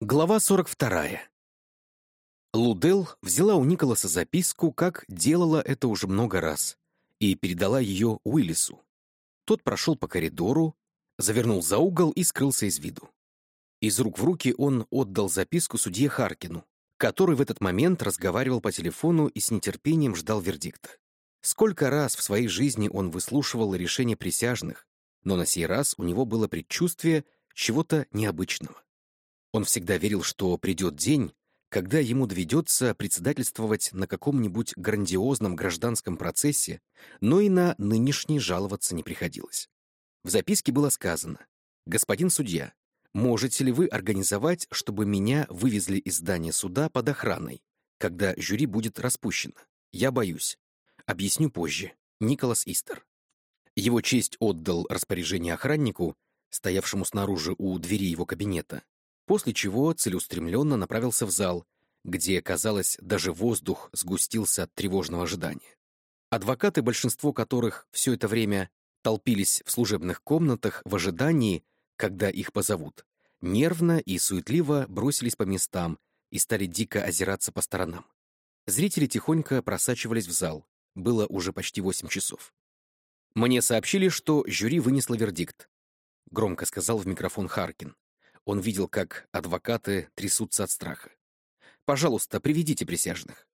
Глава 42. Лудел взяла у Николаса записку, как делала это уже много раз, и передала ее Уиллису. Тот прошел по коридору, завернул за угол и скрылся из виду. Из рук в руки он отдал записку судье Харкину, который в этот момент разговаривал по телефону и с нетерпением ждал вердикта. Сколько раз в своей жизни он выслушивал решения присяжных, но на сей раз у него было предчувствие чего-то необычного. Он всегда верил, что придет день, когда ему доведется председательствовать на каком-нибудь грандиозном гражданском процессе, но и на нынешний жаловаться не приходилось. В записке было сказано «Господин судья, можете ли вы организовать, чтобы меня вывезли из здания суда под охраной, когда жюри будет распущено? Я боюсь. Объясню позже. Николас Истер». Его честь отдал распоряжение охраннику, стоявшему снаружи у двери его кабинета, после чего целеустремленно направился в зал, где, казалось, даже воздух сгустился от тревожного ожидания. Адвокаты, большинство которых все это время толпились в служебных комнатах в ожидании, когда их позовут, нервно и суетливо бросились по местам и стали дико озираться по сторонам. Зрители тихонько просачивались в зал. Было уже почти восемь часов. «Мне сообщили, что жюри вынесло вердикт», — громко сказал в микрофон Харкин. Он видел, как адвокаты трясутся от страха. «Пожалуйста, приведите присяжных».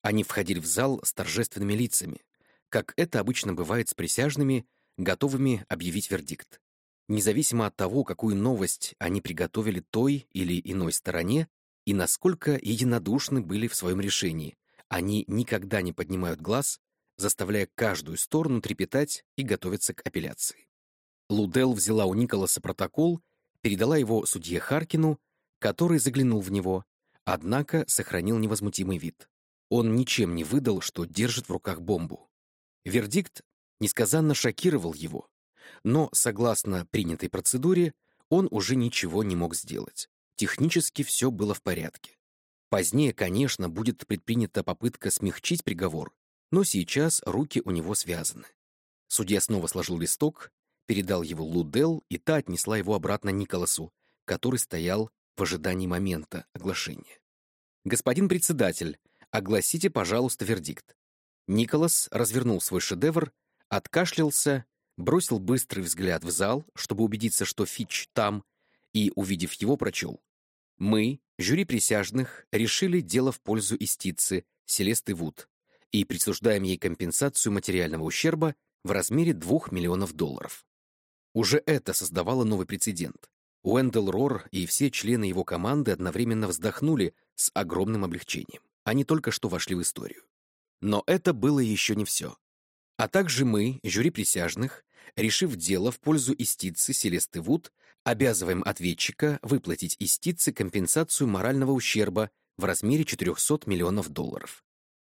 Они входили в зал с торжественными лицами, как это обычно бывает с присяжными, готовыми объявить вердикт. Независимо от того, какую новость они приготовили той или иной стороне и насколько единодушны были в своем решении, они никогда не поднимают глаз, заставляя каждую сторону трепетать и готовиться к апелляции. Лудел взяла у Николаса протокол передала его судье Харкину, который заглянул в него, однако сохранил невозмутимый вид. Он ничем не выдал, что держит в руках бомбу. Вердикт несказанно шокировал его, но, согласно принятой процедуре, он уже ничего не мог сделать. Технически все было в порядке. Позднее, конечно, будет предпринята попытка смягчить приговор, но сейчас руки у него связаны. Судья снова сложил листок передал его Лудел, и та отнесла его обратно Николасу, который стоял в ожидании момента оглашения. «Господин председатель, огласите, пожалуйста, вердикт». Николас развернул свой шедевр, откашлялся, бросил быстрый взгляд в зал, чтобы убедиться, что Фич там, и, увидев его, прочел. «Мы, жюри присяжных, решили дело в пользу истицы Селесты Вуд и присуждаем ей компенсацию материального ущерба в размере 2 миллионов долларов. Уже это создавало новый прецедент. Уэндел Рор и все члены его команды одновременно вздохнули с огромным облегчением. Они только что вошли в историю. Но это было еще не все. А также мы, жюри присяжных, решив дело в пользу истицы Селесты Вуд, обязываем ответчика выплатить истице компенсацию морального ущерба в размере 400 миллионов долларов.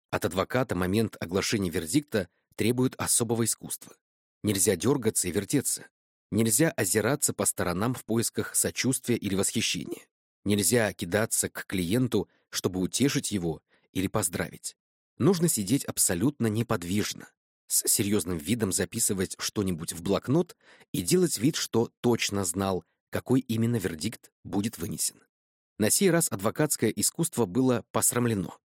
От адвоката момент оглашения вердикта требует особого искусства. Нельзя дергаться и вертеться. Нельзя озираться по сторонам в поисках сочувствия или восхищения. Нельзя кидаться к клиенту, чтобы утешить его или поздравить. Нужно сидеть абсолютно неподвижно, с серьезным видом записывать что-нибудь в блокнот и делать вид, что точно знал, какой именно вердикт будет вынесен. На сей раз адвокатское искусство было посрамлено.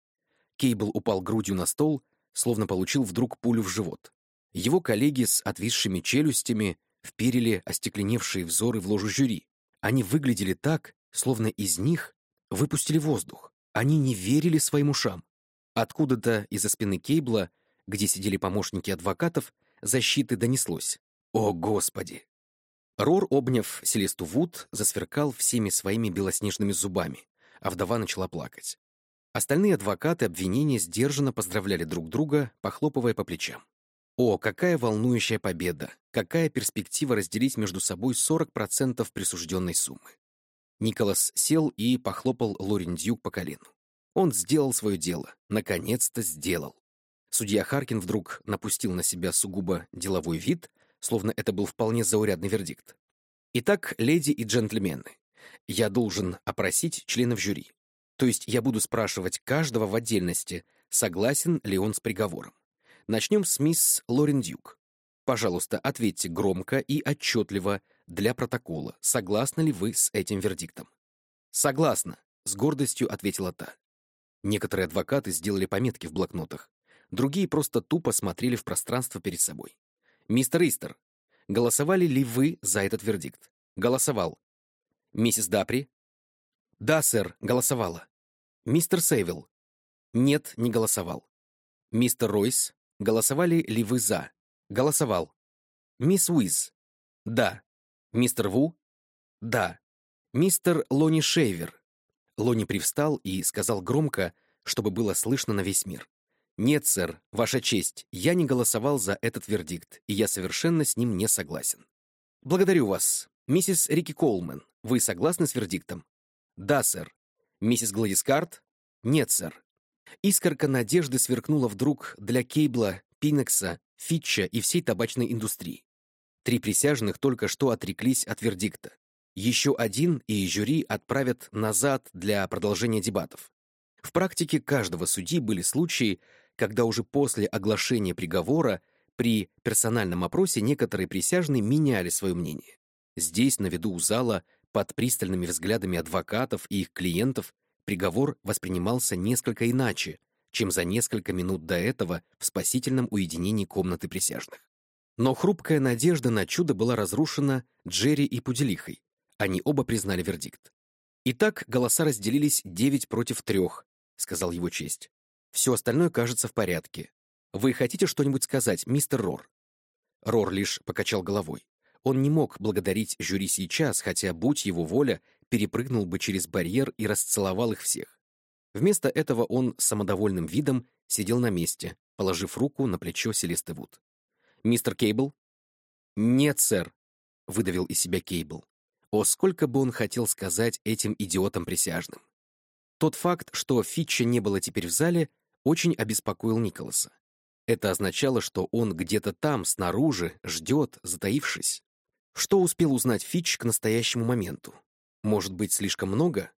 Кейбл упал грудью на стол, словно получил вдруг пулю в живот. Его коллеги с отвисшими челюстями вперили остекленевшие взоры в ложу жюри. Они выглядели так, словно из них выпустили воздух. Они не верили своим ушам. Откуда-то из-за спины Кейбла, где сидели помощники адвокатов, защиты донеслось. «О, Господи!» Рор, обняв Селесту Вуд, засверкал всеми своими белоснежными зубами, а вдова начала плакать. Остальные адвокаты обвинения сдержанно поздравляли друг друга, похлопывая по плечам. О, какая волнующая победа! Какая перспектива разделить между собой 40% присужденной суммы? Николас сел и похлопал Лорендюк по колену. Он сделал свое дело. Наконец-то сделал. Судья Харкин вдруг напустил на себя сугубо деловой вид, словно это был вполне заурядный вердикт. Итак, леди и джентльмены, я должен опросить членов жюри. То есть я буду спрашивать каждого в отдельности, согласен ли он с приговором. Начнем с мисс Лорен Дюк. Пожалуйста, ответьте громко и отчетливо для протокола, согласны ли вы с этим вердиктом. «Согласна», — с гордостью ответила та. Некоторые адвокаты сделали пометки в блокнотах, другие просто тупо смотрели в пространство перед собой. «Мистер Истер, голосовали ли вы за этот вердикт?» «Голосовал». «Миссис Дапри?» «Да, сэр, голосовала». «Мистер Сейвилл?» «Нет, не голосовал». «Мистер Ройс, голосовали ли вы за?» «Голосовал». «Мисс Уиз?» «Да». «Мистер Ву?» «Да». «Мистер Лони Шейвер?» Лони привстал и сказал громко, чтобы было слышно на весь мир. «Нет, сэр, ваша честь, я не голосовал за этот вердикт, и я совершенно с ним не согласен». «Благодарю вас. Миссис Рики Колман, вы согласны с вердиктом?» «Да, сэр». «Миссис Гладискарт?» «Нет, сэр». Искорка надежды сверкнула вдруг для Кейбла, Пинекса, Фитча и всей табачной индустрии. Три присяжных только что отреклись от вердикта. Еще один и жюри отправят назад для продолжения дебатов. В практике каждого судьи были случаи, когда уже после оглашения приговора при персональном опросе некоторые присяжные меняли свое мнение. Здесь, на виду у зала, под пристальными взглядами адвокатов и их клиентов, приговор воспринимался несколько иначе, чем за несколько минут до этого в спасительном уединении комнаты присяжных. Но хрупкая надежда на чудо была разрушена Джерри и Пуделихой, они оба признали вердикт. «Итак, голоса разделились девять против трех», — сказал его честь. «Все остальное кажется в порядке. Вы хотите что-нибудь сказать, мистер Рор?» Рор лишь покачал головой. Он не мог благодарить жюри сейчас, хотя, будь его воля, перепрыгнул бы через барьер и расцеловал их всех. Вместо этого он с самодовольным видом сидел на месте, положив руку на плечо Селесты Вуд. «Мистер Кейбл?» «Нет, сэр», — выдавил из себя Кейбл. О, сколько бы он хотел сказать этим идиотам-присяжным. Тот факт, что Фитча не было теперь в зале, очень обеспокоил Николаса. Это означало, что он где-то там, снаружи, ждет, затаившись. Что успел узнать Фитч к настоящему моменту? Может быть, слишком много?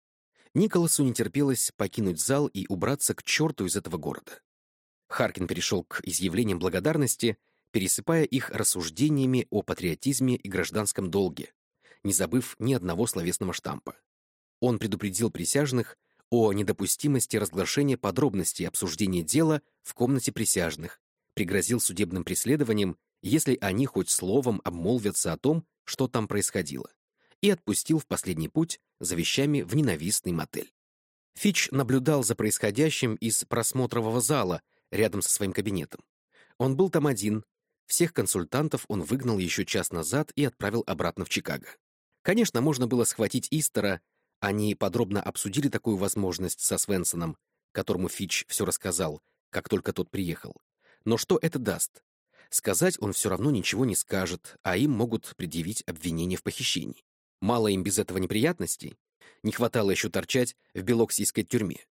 Николасу не терпелось покинуть зал и убраться к черту из этого города. Харкин перешел к изъявлениям благодарности, пересыпая их рассуждениями о патриотизме и гражданском долге, не забыв ни одного словесного штампа. Он предупредил присяжных о недопустимости разглашения подробностей обсуждения дела в комнате присяжных, пригрозил судебным преследованием, если они хоть словом обмолвятся о том, что там происходило, и отпустил в последний путь за вещами в ненавистный мотель. Фич наблюдал за происходящим из просмотрового зала рядом со своим кабинетом. Он был там один, всех консультантов он выгнал еще час назад и отправил обратно в Чикаго. Конечно, можно было схватить Истера, они подробно обсудили такую возможность со Свенсоном, которому Фич все рассказал, как только тот приехал. Но что это даст? Сказать он все равно ничего не скажет, а им могут предъявить обвинение в похищении. Мало им без этого неприятностей. Не хватало еще торчать в белоксийской тюрьме.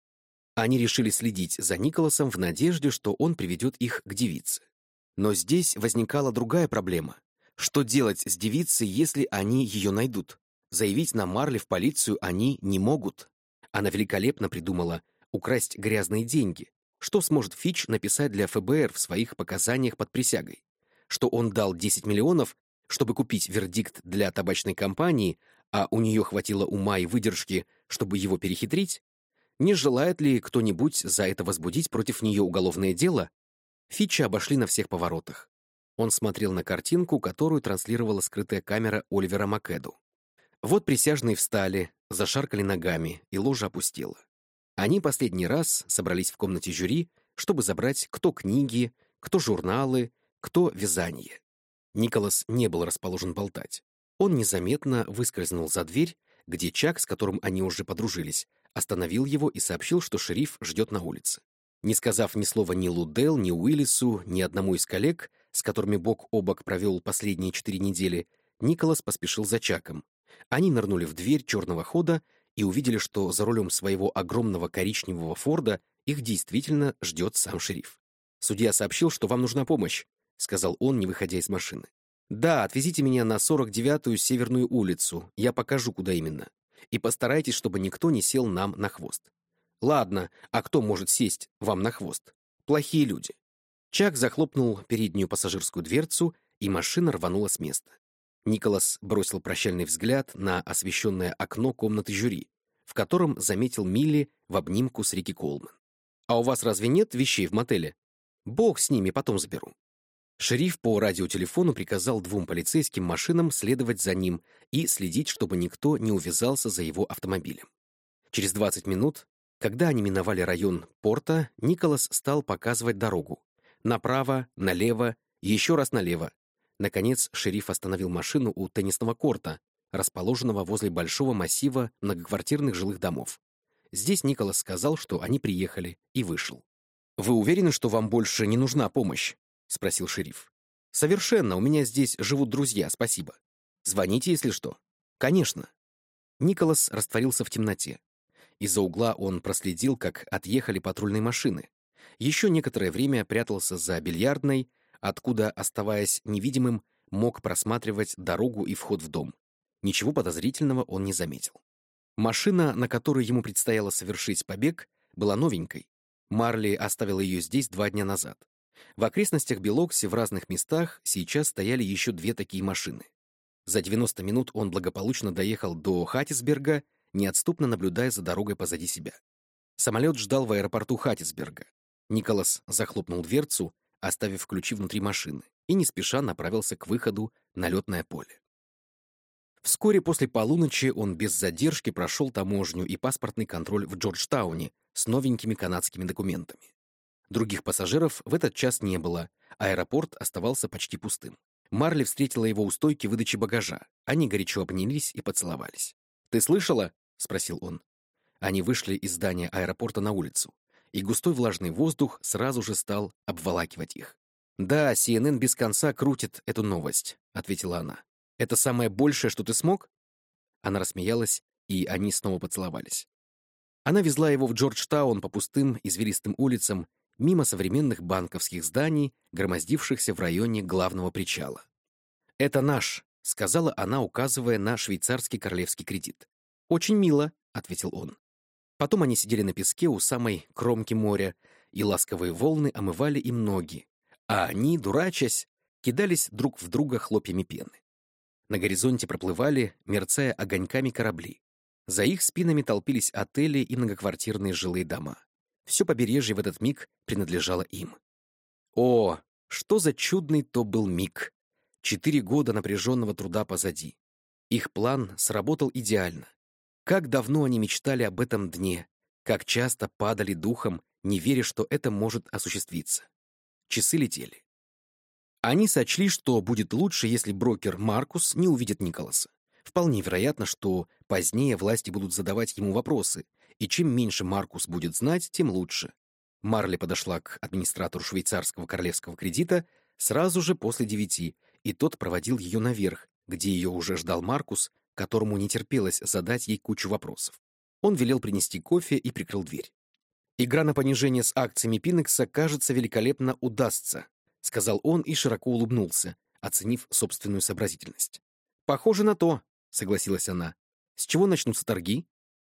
Они решили следить за Николасом в надежде, что он приведет их к девице. Но здесь возникала другая проблема. Что делать с девицей, если они ее найдут? Заявить на Марли в полицию они не могут. Она великолепно придумала украсть грязные деньги. Что сможет Фич написать для ФБР в своих показаниях под присягой? Что он дал 10 миллионов, чтобы купить вердикт для табачной компании, а у нее хватило ума и выдержки, чтобы его перехитрить? Не желает ли кто-нибудь за это возбудить против нее уголовное дело? Фича обошли на всех поворотах. Он смотрел на картинку, которую транслировала скрытая камера Оливера Македу. Вот присяжные встали, зашаркали ногами, и ложа опустела. Они последний раз собрались в комнате жюри, чтобы забрать кто книги, кто журналы, кто вязание. Николас не был расположен болтать. Он незаметно выскользнул за дверь, где Чак, с которым они уже подружились, остановил его и сообщил, что шериф ждет на улице. Не сказав ни слова ни Лудел, ни Уиллису, ни одному из коллег, с которыми бок о бок провел последние четыре недели, Николас поспешил за Чаком. Они нырнули в дверь черного хода и увидели, что за рулем своего огромного коричневого Форда их действительно ждет сам шериф. «Судья сообщил, что вам нужна помощь», — сказал он, не выходя из машины. «Да, отвезите меня на 49-ю Северную улицу, я покажу, куда именно. И постарайтесь, чтобы никто не сел нам на хвост». «Ладно, а кто может сесть вам на хвост? Плохие люди. Чак захлопнул переднюю пассажирскую дверцу, и машина рванула с места. Николас бросил прощальный взгляд на освещенное окно комнаты жюри. в котором заметил Милли в обнимку с Рики Колман. «А у вас разве нет вещей в мотеле? Бог с ними, потом заберу». Шериф по радиотелефону приказал двум полицейским машинам следовать за ним и следить, чтобы никто не увязался за его автомобилем. Через 20 минут, когда они миновали район порта, Николас стал показывать дорогу. Направо, налево, еще раз налево. Наконец, шериф остановил машину у теннисного корта, расположенного возле большого массива многоквартирных жилых домов. Здесь Николас сказал, что они приехали, и вышел. «Вы уверены, что вам больше не нужна помощь?» — спросил шериф. «Совершенно, у меня здесь живут друзья, спасибо. Звоните, если что». «Конечно». Николас растворился в темноте. Из-за угла он проследил, как отъехали патрульные машины. Еще некоторое время прятался за бильярдной, откуда, оставаясь невидимым, мог просматривать дорогу и вход в дом. Ничего подозрительного он не заметил. Машина, на которой ему предстояло совершить побег, была новенькой. Марли оставил ее здесь два дня назад. В окрестностях Белокси в разных местах сейчас стояли еще две такие машины. За 90 минут он благополучно доехал до Хаттисберга, неотступно наблюдая за дорогой позади себя. Самолет ждал в аэропорту Хаттисберга. Николас захлопнул дверцу, оставив ключи внутри машины, и не спеша направился к выходу на летное поле. Вскоре после полуночи он без задержки прошел таможню и паспортный контроль в Джорджтауне с новенькими канадскими документами. Других пассажиров в этот час не было, аэропорт оставался почти пустым. Марли встретила его у стойки выдачи багажа. Они горячо обнялись и поцеловались. «Ты слышала?» — спросил он. Они вышли из здания аэропорта на улицу, и густой влажный воздух сразу же стал обволакивать их. «Да, CNN без конца крутит эту новость», — ответила она. Это самое большее, что ты смог?» Она рассмеялась, и они снова поцеловались. Она везла его в Джорджтаун по пустым, извилистым улицам, мимо современных банковских зданий, громоздившихся в районе главного причала. «Это наш», — сказала она, указывая на швейцарский королевский кредит. «Очень мило», — ответил он. Потом они сидели на песке у самой кромки моря, и ласковые волны омывали им ноги, а они, дурачась, кидались друг в друга хлопьями пены. На горизонте проплывали, мерцая огоньками корабли. За их спинами толпились отели и многоквартирные жилые дома. Все побережье в этот миг принадлежало им. О, что за чудный то был миг! Четыре года напряженного труда позади. Их план сработал идеально. Как давно они мечтали об этом дне, как часто падали духом, не веря, что это может осуществиться. Часы летели. Они сочли, что будет лучше, если брокер Маркус не увидит Николаса. Вполне вероятно, что позднее власти будут задавать ему вопросы, и чем меньше Маркус будет знать, тем лучше. Марли подошла к администратору швейцарского королевского кредита сразу же после девяти, и тот проводил ее наверх, где ее уже ждал Маркус, которому не терпелось задать ей кучу вопросов. Он велел принести кофе и прикрыл дверь. Игра на понижение с акциями Пинекса, кажется, великолепно удастся, — сказал он и широко улыбнулся, оценив собственную сообразительность. «Похоже на то», — согласилась она. «С чего начнутся торги?»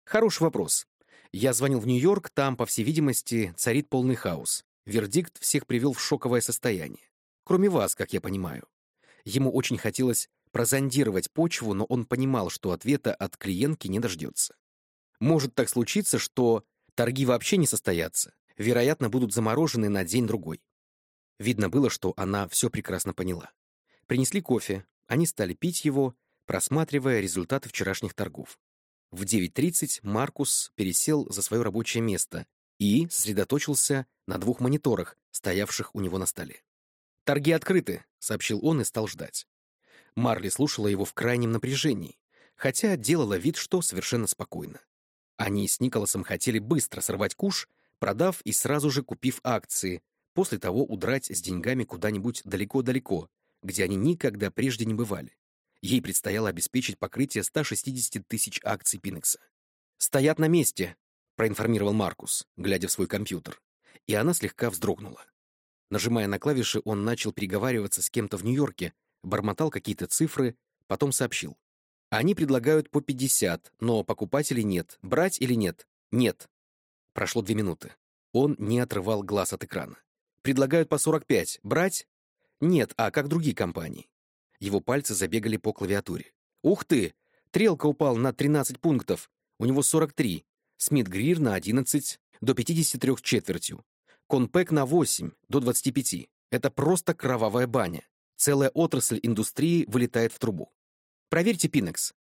«Хороший вопрос. Я звонил в Нью-Йорк, там, по всей видимости, царит полный хаос. Вердикт всех привел в шоковое состояние. Кроме вас, как я понимаю. Ему очень хотелось прозондировать почву, но он понимал, что ответа от клиентки не дождется. Может так случиться, что торги вообще не состоятся, вероятно, будут заморожены на день-другой. Видно было, что она все прекрасно поняла. Принесли кофе, они стали пить его, просматривая результаты вчерашних торгов. В 9.30 Маркус пересел за свое рабочее место и сосредоточился на двух мониторах, стоявших у него на столе. «Торги открыты», — сообщил он и стал ждать. Марли слушала его в крайнем напряжении, хотя делала вид, что совершенно спокойно. Они с Николасом хотели быстро сорвать куш, продав и сразу же купив акции, после того удрать с деньгами куда-нибудь далеко-далеко, где они никогда прежде не бывали. Ей предстояло обеспечить покрытие 160 тысяч акций Пинекса. «Стоят на месте», — проинформировал Маркус, глядя в свой компьютер. И она слегка вздрогнула. Нажимая на клавиши, он начал переговариваться с кем-то в Нью-Йорке, бормотал какие-то цифры, потом сообщил. «Они предлагают по 50, но покупателей нет. Брать или нет?» «Нет». Прошло две минуты. Он не отрывал глаз от экрана. Предлагают по 45. Брать? Нет, а как другие компании. Его пальцы забегали по клавиатуре. Ух ты! Трелка упал на 13 пунктов. у него 43, Смит Грир на 11, до 53 четвертью, Конпек на 8, до 25. Это просто кровавая баня. Целая отрасль индустрии вылетает в трубу. Проверьте Пинекс.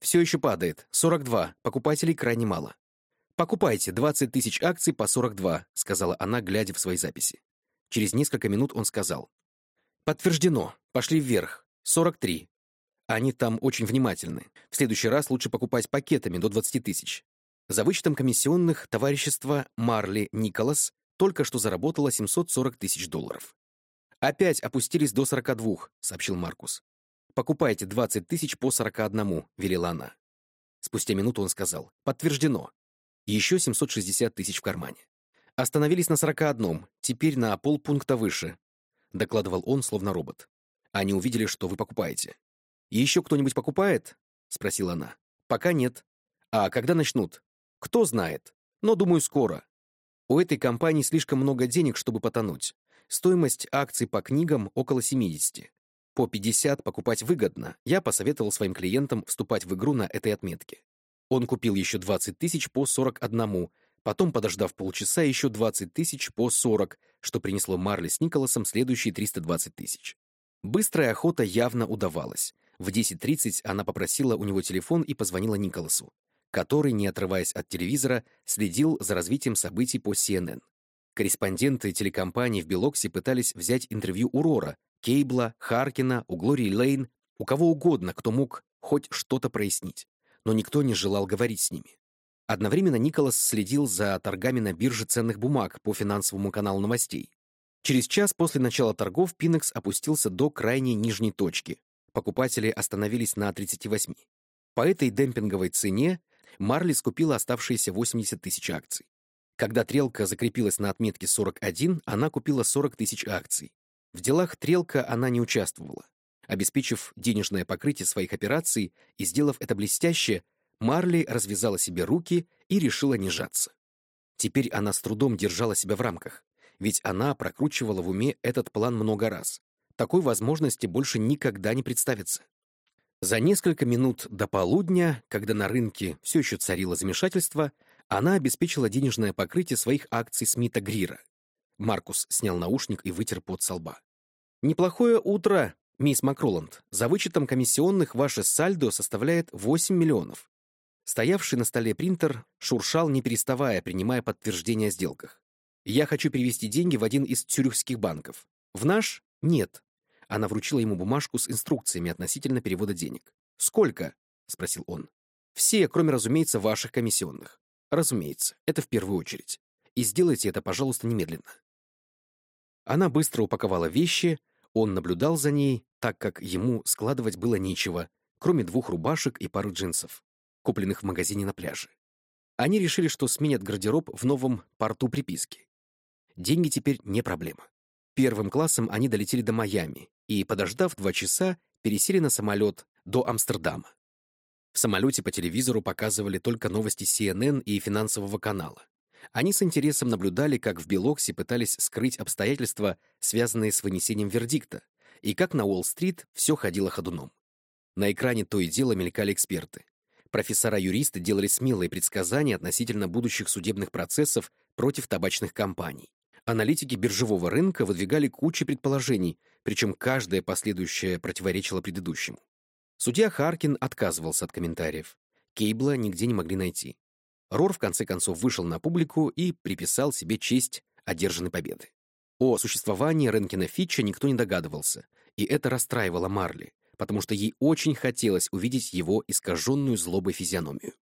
Все еще падает. 42. Покупателей крайне мало. «Покупайте 20 тысяч акций по 42», — сказала она, глядя в свои записи. Через несколько минут он сказал. «Подтверждено. Пошли вверх. 43. Они там очень внимательны. В следующий раз лучше покупать пакетами до 20 тысяч. За вычетом комиссионных товарищество Марли Николас только что заработало 740 тысяч долларов. «Опять опустились до 42», — сообщил Маркус. «Покупайте 20 тысяч по 41», — велела она. Спустя минуту он сказал. «Подтверждено. Еще 760 тысяч в кармане. Остановились на 41, теперь на полпункта выше», — докладывал он, словно робот. «Они увидели, что вы покупаете». «Еще кто-нибудь покупает?» — спросила она. «Пока нет. А когда начнут?» «Кто знает. Но, думаю, скоро. У этой компании слишком много денег, чтобы потонуть. Стоимость акций по книгам около 70. По 50 покупать выгодно. Я посоветовал своим клиентам вступать в игру на этой отметке. Он купил еще 20 тысяч по 41, потом, подождав полчаса, еще 20 тысяч по 40, что принесло Марли с Николасом следующие 320 тысяч. Быстрая охота явно удавалась. В 10.30 она попросила у него телефон и позвонила Николасу, который, не отрываясь от телевизора, следил за развитием событий по CNN. Корреспонденты телекомпаний в Белоксе пытались взять интервью у Рора, Кейбла, Харкина, у Глории Лейн, у кого угодно, кто мог хоть что-то прояснить. Но никто не желал говорить с ними. Одновременно Николас следил за торгами на бирже ценных бумаг по финансовому каналу новостей. Через час после начала торгов Пинекс опустился до крайней нижней точки. Покупатели остановились на 38. По этой демпинговой цене Марли скупила оставшиеся 80 тысяч акций. Когда Трелка закрепилась на отметке 41, она купила 40 тысяч акций. В делах Трелка она не участвовала. Обеспечив денежное покрытие своих операций и сделав это блестяще, Марли развязала себе руки и решила не жаться. Теперь она с трудом держала себя в рамках, ведь она прокручивала в уме этот план много раз. Такой возможности больше никогда не представится. За несколько минут до полудня, когда на рынке все еще царило замешательство, она обеспечила денежное покрытие своих акций Смита Грира. Маркус снял наушник и вытер пот со лба. «Неплохое утро, мисс Макроланд. За вычетом комиссионных ваше сальдо составляет 8 миллионов». Стоявший на столе принтер шуршал, не переставая, принимая подтверждение о сделках. «Я хочу перевести деньги в один из цюрихских банков. В наш? Нет». Она вручила ему бумажку с инструкциями относительно перевода денег. «Сколько?» — спросил он. «Все, кроме, разумеется, ваших комиссионных. Разумеется, это в первую очередь. И сделайте это, пожалуйста, немедленно. Она быстро упаковала вещи, он наблюдал за ней, так как ему складывать было нечего, кроме двух рубашек и пары джинсов, купленных в магазине на пляже. Они решили, что сменят гардероб в новом порту приписки. Деньги теперь не проблема. Первым классом они долетели до Майами и, подождав два часа, пересели на самолет до Амстердама. В самолете по телевизору показывали только новости CNN и финансового канала. Они с интересом наблюдали, как в Белоксе пытались скрыть обстоятельства, связанные с вынесением вердикта, и как на Уолл-стрит все ходило ходуном. На экране то и дело мелькали эксперты. Профессора-юристы делали смелые предсказания относительно будущих судебных процессов против табачных компаний. Аналитики биржевого рынка выдвигали кучу предположений, причем каждое последующее противоречило предыдущему. Судья Харкин отказывался от комментариев. Кейбла нигде не могли найти. Рор в конце концов вышел на публику и приписал себе честь одержанной победы. О существовании Ренкина Фитча никто не догадывался, и это расстраивало Марли, потому что ей очень хотелось увидеть его искаженную злобой физиономию.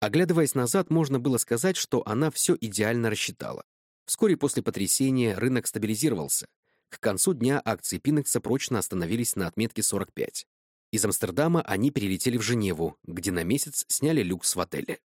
Оглядываясь назад, можно было сказать, что она все идеально рассчитала. Вскоре после потрясения рынок стабилизировался. К концу дня акции Пинекса прочно остановились на отметке 45. Из Амстердама они перелетели в Женеву, где на месяц сняли люкс в отеле.